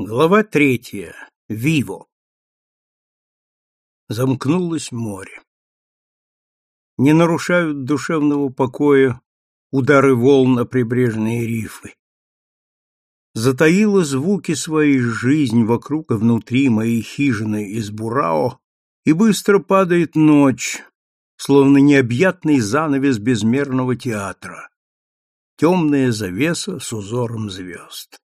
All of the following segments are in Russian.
Глава третья. Виво. Замкнулось море. Не нарушают душевного покоя удары волн на прибрежные рифы. Затаила звуки своей жизнь вокруг и внутри моей хижины из Бурао, и быстро падает ночь, словно необъятный занавес безмерного театра, темная завеса с узором звезд.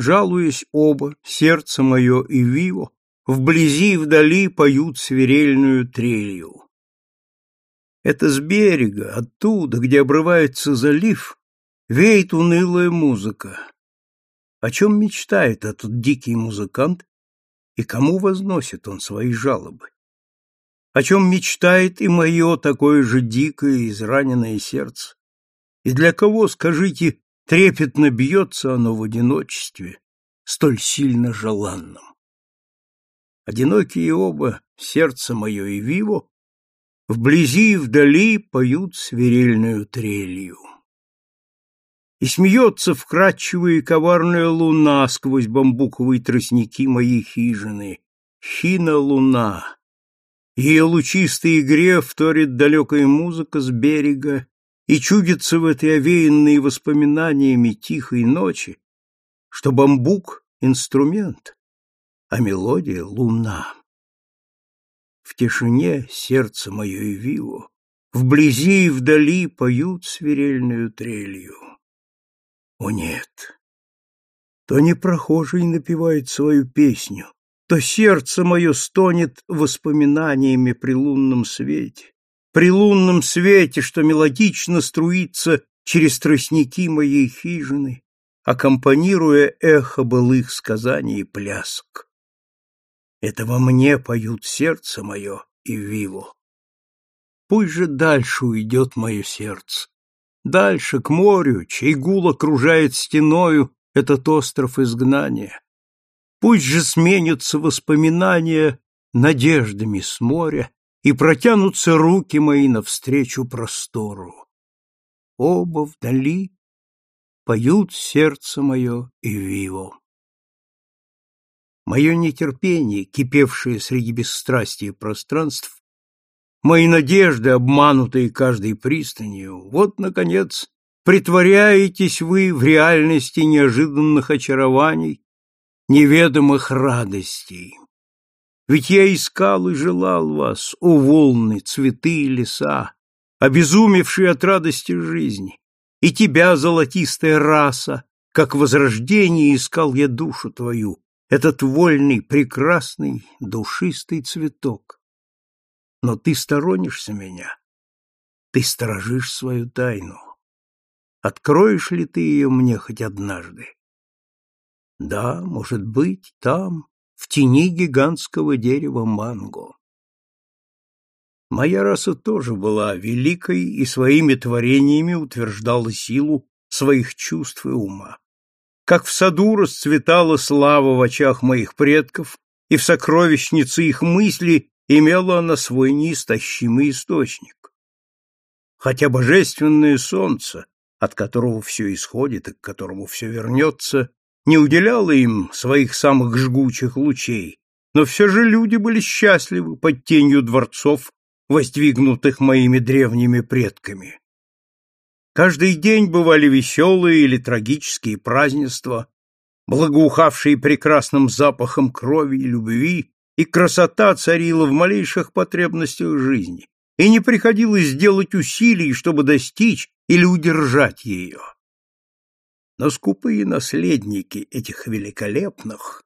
Жалуясь оба, сердце мое и Виво, вблизи и вдали поют свирельную трелью. Это с берега, оттуда, где обрывается залив, веет унылая музыка. О чем мечтает этот дикий музыкант и кому возносит он свои жалобы? О чем мечтает и мое такое же дикое израненное сердце? И для кого, скажите, Трепетно бьется оно в одиночестве, столь сильно желанном. Одинокие оба, сердце мое и Виво, вблизи и вдали поют свирельную трелью. И смеется вкрадчивая и коварная луна сквозь бамбуковые тростники моей хижины. Хина-луна. Ее лучистой игре вторит далекая музыка с берега, и чудится в этой овеянной воспоминаниями тихой ночи, что бамбук — инструмент, а мелодия — луна. В тишине сердце мое и виво, вблизи и вдали поют свирельную трелью. О нет! То не прохожий напевает свою песню, то сердце мое стонет воспоминаниями при лунном свете, при лунном свете, что мелодично струится через тростники моей хижины, аккомпанируя эхо былых сказаний и плясок. Это во мне поют сердце мое и виво. Пусть же дальше уйдет мое сердце, дальше, к морю, чей гул окружает стеною этот остров изгнания. Пусть же сменятся воспоминания надеждами с моря, и протянутся руки мои навстречу простору. Оба вдали поют сердце мое и виво. Мое нетерпение, кипевшее среди бесстрастия пространств, мои надежды, обманутые каждой пристанью, вот, наконец, притворяетесь вы в реальности неожиданных очарований, неведомых радостей. Ведь я искал и желал вас, о волны, цветы и леса, обезумевшие от радости жизни, и тебя, золотистая раса, как возрождение искал я душу твою, этот вольный, прекрасный, душистый цветок. Но ты сторонишься меня, ты сторожишь свою тайну. Откроешь ли ты ее мне хоть однажды? Да, может быть, там, в тени гигантского дерева манго. Моя раса тоже была великой и своими творениями утверждала силу своих чувств и ума. Как в саду расцветала слава в очах моих предков, и в сокровищнице их мысли имела она свой неистощимый источник. Хотя божественное солнце, от которого все исходит и к которому все вернется, не уделяла им своих самых жгучих лучей, но все же люди были счастливы под тенью дворцов, воздвигнутых моими древними предками. Каждый день бывали веселые или трагические празднества, благоухавшие прекрасным запахом крови и любви, и красота царила в малейших потребностях жизни, и не приходилось делать усилий, чтобы достичь или удержать ее но скупые наследники этих великолепных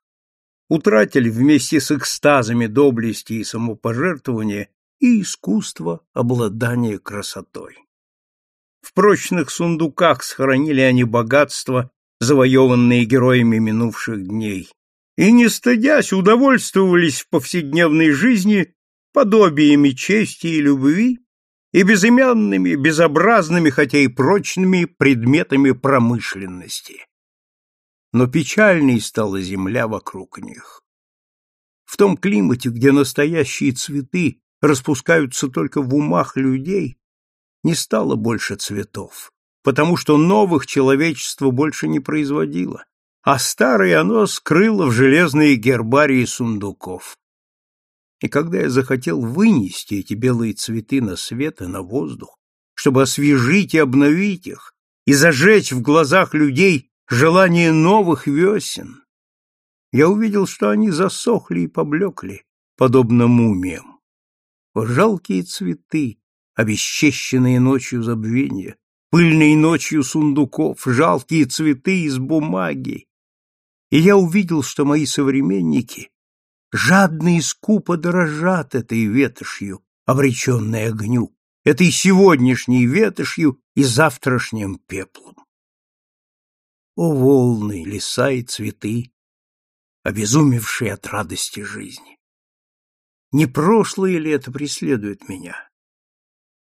утратили вместе с экстазами доблести и самопожертвования и искусство обладания красотой. В прочных сундуках сохранили они богатства, завоеванные героями минувших дней, и, не стыдясь, удовольствовались в повседневной жизни подобиями чести и любви и безымянными, безобразными, хотя и прочными предметами промышленности. Но печальной стала земля вокруг них. В том климате, где настоящие цветы распускаются только в умах людей, не стало больше цветов, потому что новых человечество больше не производило, а старое оно скрыло в железные гербарии сундуков. И когда я захотел вынести эти белые цветы на свет и на воздух, чтобы освежить и обновить их, и зажечь в глазах людей желание новых весен, я увидел, что они засохли и поблекли, подобно мумиям. Жалкие цветы, обесчещенные ночью забвения, пыльной ночью сундуков, жалкие цветы из бумаги. И я увидел, что мои современники жадно и скупо дорожат этой ветошью, обреченной огню, этой сегодняшней ветошью и завтрашним пеплом. О, волны, леса и цветы, обезумевшие от радости жизни! Не прошлое ли это преследует меня?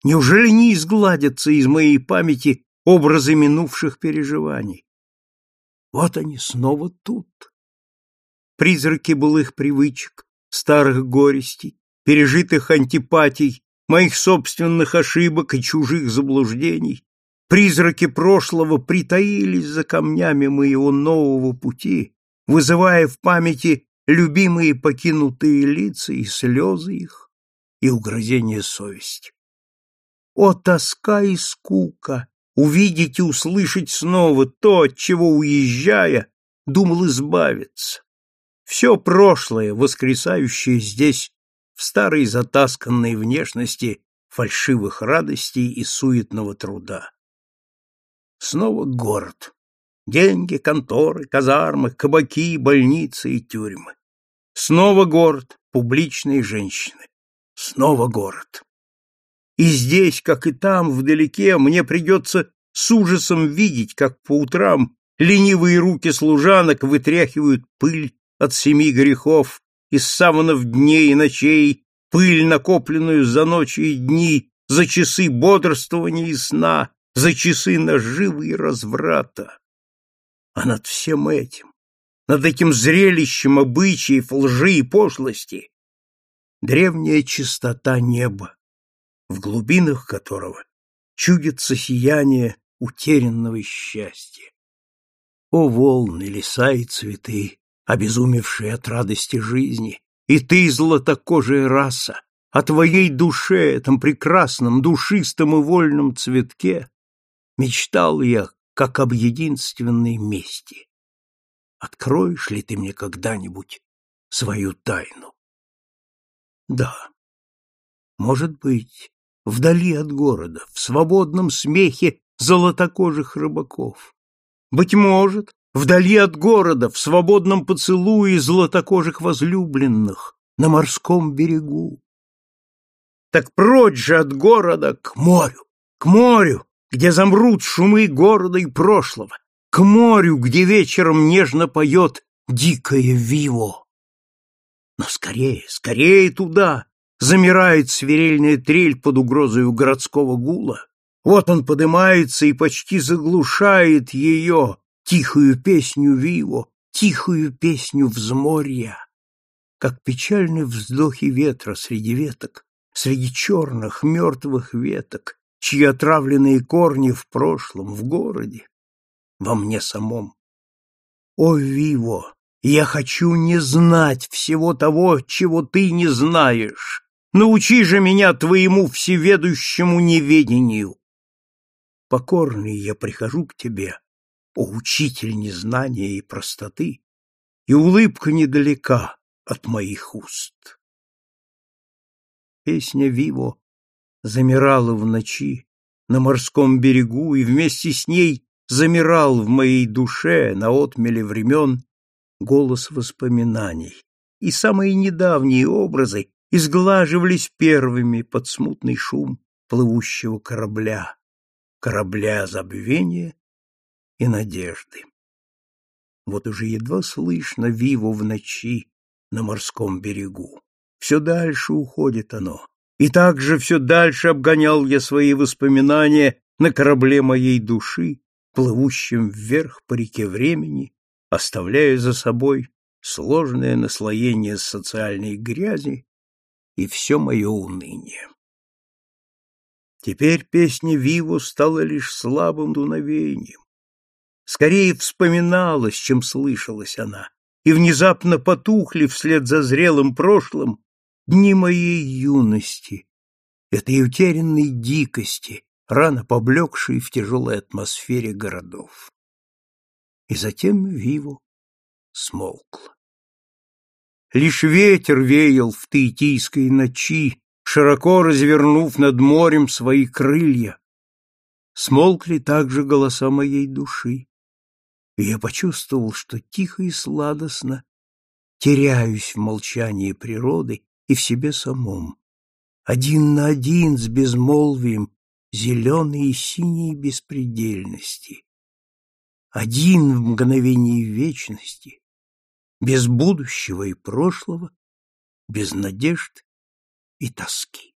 Неужели не изгладятся из моей памяти образы минувших переживаний? Вот они снова тут. Призраки былых привычек, старых горестей, пережитых антипатий, моих собственных ошибок и чужих заблуждений, призраки прошлого притаились за камнями моего нового пути, вызывая в памяти любимые покинутые лица и слезы их, и угрызение совести. О, тоска и скука! Увидеть и услышать снова то, от чего, уезжая, думал избавиться. Все прошлое, воскресающее здесь, в старой затасканной внешности фальшивых радостей и суетного труда. Снова город. Деньги, конторы, казармы, кабаки, больницы и тюрьмы. Снова город, публичные женщины. Снова город. И здесь, как и там, вдалеке, мне придется с ужасом видеть, как по утрам ленивые руки служанок вытряхивают пыль от семи грехов, из саванов дней и ночей, пыль, накопленную за ночи и дни, за часы бодрствования и сна, за часы наживы и разврата. А над всем этим, над этим зрелищем обычаев, лжи и пошлости, древняя чистота неба, в глубинах которого чудится сияние утерянного счастья. О, волны, леса и цветы, обезумевшие от радости жизни, и ты, златокожая раса, о твоей душе, этом прекрасном, душистом и вольном цветке, мечтал я, как об единственной мести. Откроешь ли ты мне когда-нибудь свою тайну? Да, может быть, вдали от города, в свободном смехе золотокожих рыбаков. Быть может, вдали от города, в свободном поцелуе золотокожих возлюбленных на морском берегу. Так прочь же от города к морю, к морю, где замрут шумы города и прошлого, к морю, где вечером нежно поет дикое виво. Но скорее, скорее туда, замирает свирельная трель под угрозой городского гула. Вот он поднимается и почти заглушает ее, тихую песню Виво, тихую песню взморья. Как печальные вздохи ветра среди веток, среди черных мертвых веток, чьи отравленные корни в прошлом, в городе, во мне самом. О, Виво, я хочу не знать всего того, чего ты не знаешь. Научи же меня твоему всеведущему неведению. Покорный я прихожу к тебе, о учитель незнания и простоты, и улыбка недалека от моих уст. Песня Виво замирала в ночи на морском берегу, и вместе с ней замирал в моей душе на отмеле времен голос воспоминаний, и самые недавние образы изглаживались первыми под смутный шум плывущего корабля, корабля забвения и надежды. Вот уже едва слышно виву в ночи на морском берегу. Все дальше уходит оно. И также все дальше обгонял я свои воспоминания на корабле моей души, плывущем вверх по реке времени, оставляя за собой сложное наслоение социальной грязи и все мое уныние. Теперь песня Виву стала лишь слабым дуновением, скорее вспоминалась, чем слышалась она, и внезапно потухли вслед за зрелым прошлым дни моей юности, этой утерянной дикости, рано поблекшей в тяжелой атмосфере городов. И затем Виву смолкла. Лишь ветер веял в таитийской ночи, широко развернув над морем свои крылья. Смолкли также голоса моей души, и я почувствовал, что тихо и сладостно теряюсь в молчании природы и в себе самом, один на один с безмолвием зеленой и синей беспредельности, один в мгновении вечности, без будущего и прошлого, без надежд и тоски.